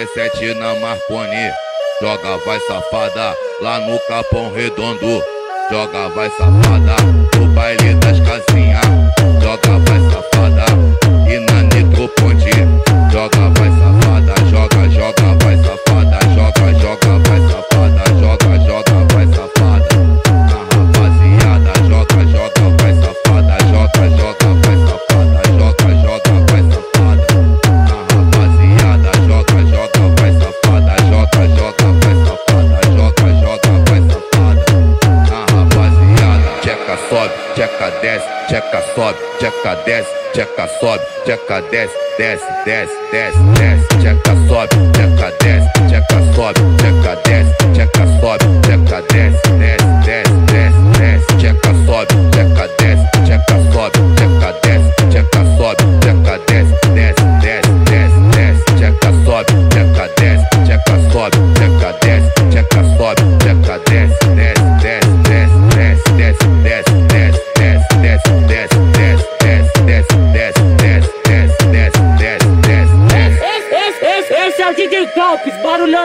17 na Marconi. Joga, vai safada, lá no Capão Redondo. Joga, vai safada, no baile tcheca desce, tcheca sobe, tcheca desce, tcheca sobe, tcheca desce, desce, desce, desce, desce, tcheca sobe, tcheca desce, tcheca sobe.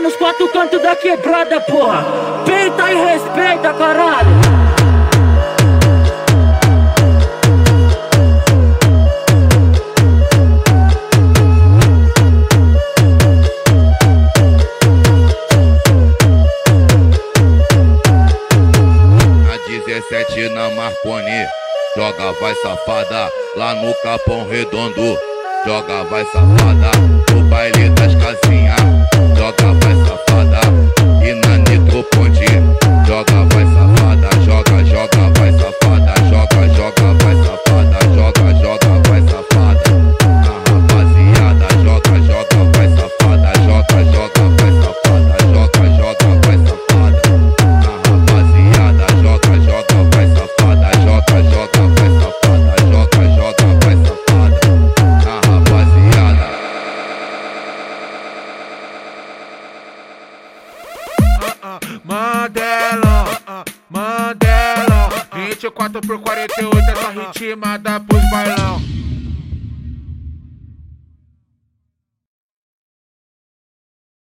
Nos quatro cantos da quebrada, porra Peita e respeita, caralho sete na Marconi. Joga vai safada lá no Capão Redondo. Joga vai safada. 24 por 48, essa ritmada pros bailão.